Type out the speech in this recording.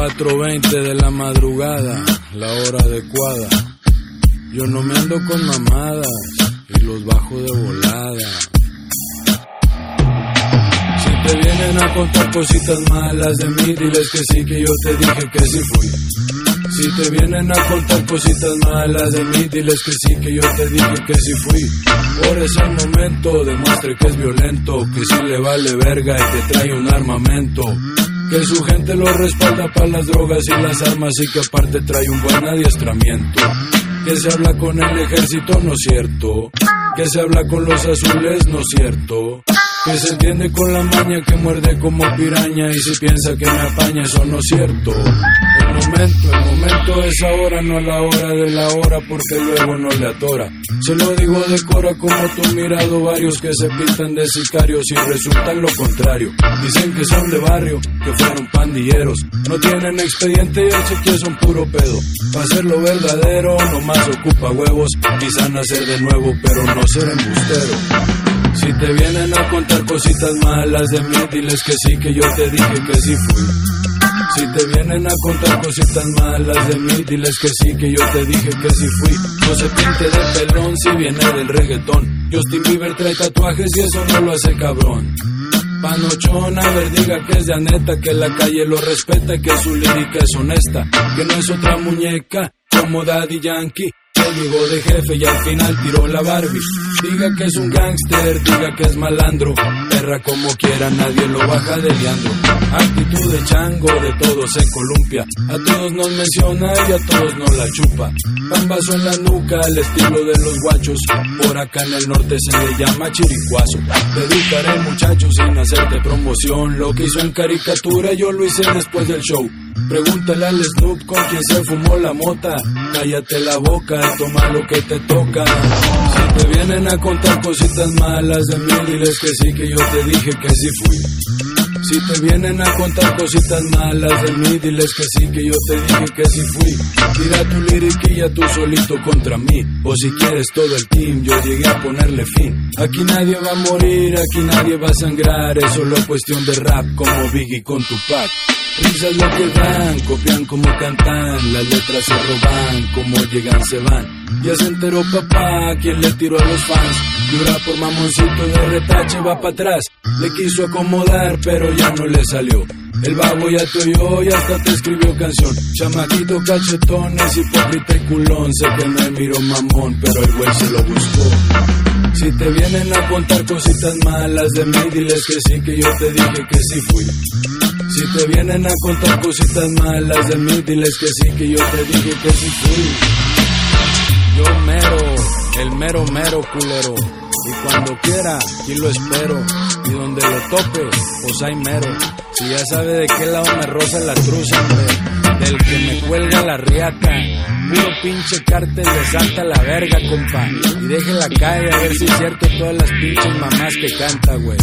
4.20 de la madrugada, la hora adecuada. Yo no me ando con mamadas y los bajo de volada. Si te vienen a contar cositas malas de mí, diles que sí, que yo te dije que sí fui. Si te vienen a contar cositas malas de mí, diles que sí, que yo te dije que sí fui. Por ese momento, demuestre que es violento, que si le vale verga y te trae un armamento. Que su gente lo respalda para las drogas y las armas y que aparte trae un buen adiestramiento. Que se habla con el ejército, no es cierto. Que se habla con los azules, no es cierto. Que se entiende con la maña que muerde como piraña y si piensa que me apaña, eso no es cierto. El momento, el momento es ahora, no la hora de la hora porque luego no le atora. Se lo digo de cora como tú mirado varios que se pintan de sicarios y resultan lo contrario. Dicen que son de barrio, que fueron pandilleros. No tienen expediente y el cheque son puro pedo. Para hacerlo verdadero, nomás ocupa huevos. Quizá nacer de nuevo, pero no ser embustero. Si te vienen a contar cositas malas de mí, diles que sí, que yo te dije que sí fui. Si te vienen a contar cositas malas de mí, diles que sí, que yo te dije que sí fui. No se pinte de pelón si viene del reggaetón. Justin Bieber trae tatuajes y eso no lo hace cabrón. Panochón, a ver, diga que es de Aneta, que la calle lo respeta y que su lírica es honesta, que no es otra muñeca como Daddy Yankee, llegó de jefe y al final tiró la Barbie. Diga que es un gángster, diga que es malandro, perra como quiera, nadie lo baja de liando. Actitud de chango, de todos se columpia, a todos nos menciona y a todos nos la chupa. Pambazo en la nuca, al estilo de los guachos, por acá en el norte se le llama chiricuazo. Te educaré muchachos sin hacerte promoción, lo que hizo en caricatura yo lo hice después del show. Pregúntale al Snoop con quien se fumó la mota. Cállate la boca toma lo que te toca. Si te vienen a contar cositas malas de mí, diles que sí, que yo te dije que sí fui. Si te vienen a contar cositas malas de mí, diles que sí, que yo te dije que sí fui. Tira tu liriquilla tú solito contra mí. O si quieres todo el team, yo llegué a ponerle fin. Aquí nadie va a morir, aquí nadie va a sangrar. Es solo cuestión de rap como Biggie con Tupac. Risas lo que dan, copian como cantan, las letras se roban, como llegan se van. Ya se enteró papá, quien le tiró a los fans. Llora por mamoncito de retache, va para atrás. Le quiso acomodar, pero ya no le salió. El babo ya te oyó y hasta te escribió canción. Chamaquito cachetón, es hipócrita y culón. Sé que me miró mamón, pero el güey se lo buscó. Si te vienen a contar cositas malas de mí, diles que sí, que yo te dije que sí fui. Si te vienen a contar cositas malas de mí, diles que sí, que yo te dije que sí fui. Yo mero, el mero mero culero. Y cuando quiera, aquí lo espero. Y donde lo tope, pues hay mero. Si ya sabe de qué lado me roza la cruz, hombre. Del que me cuelga la riata. Puro pinche cártel de Santa la verga, compa. Y déjela caer a ver si es cierto todas las pinches mamás que canta, güey.